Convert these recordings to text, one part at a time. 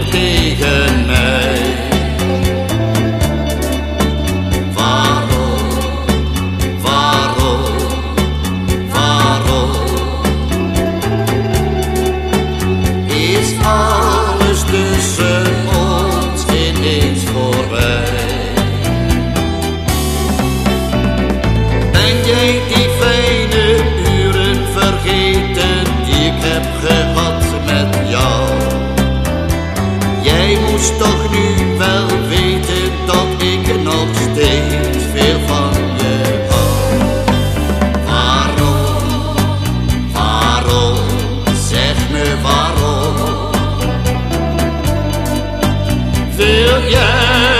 muerte. time.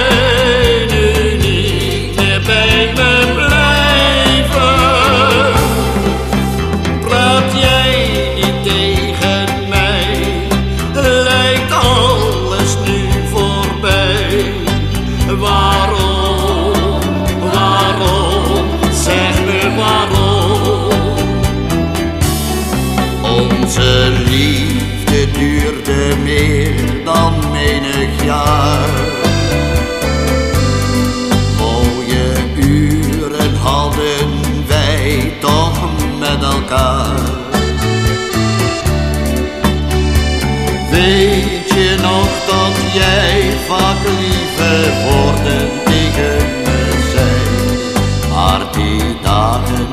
Weet je nog dat jij vaak lieve woorden tegen me zei? Maar die dagen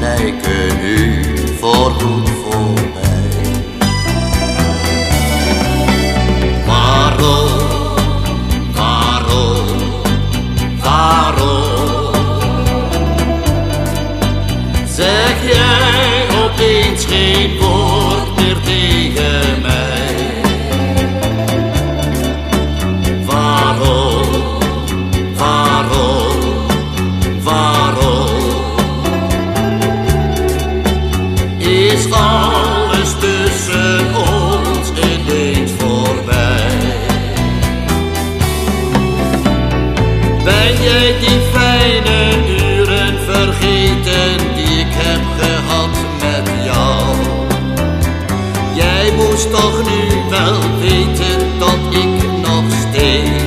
lijken nu geen woord meer tegen mij? Waarom, waarom, waarom? Is alles tussen ons ineens voorbij? Ben jij die fijne toch nu wel weten dat ik nog steeds